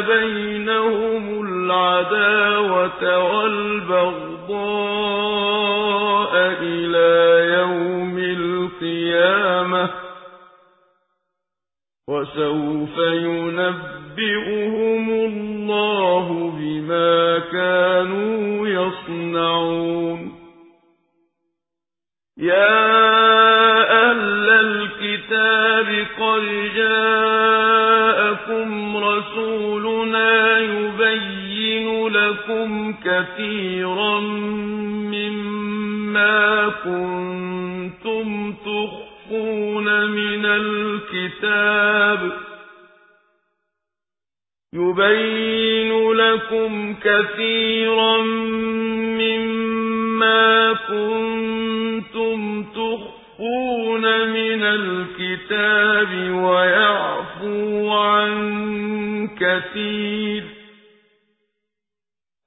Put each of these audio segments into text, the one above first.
بينهم العداوة والبغضاء إلى يوم القيامة وسوف ينبئهم الله بما كانوا يصنعون يا أهل الكتاب قد جاءكم لكم كثيرا مما كنتم تخفون من الكتاب يبين لكم كثيرا مما كنتم تخفون من الكتاب ويعفو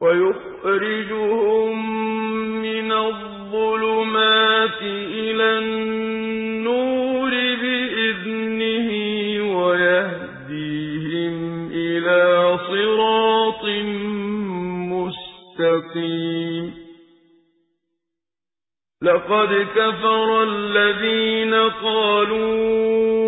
ويخرجهم من الظلمات إلى النور بإذنه ويهديهم إلى صراط مستقيم. لقد كفر الذين قالوا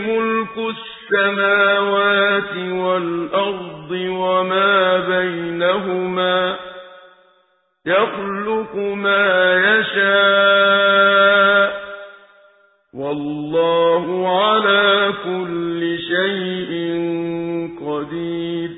بينهما يخلق ما يشاء والله على كل شيء قدير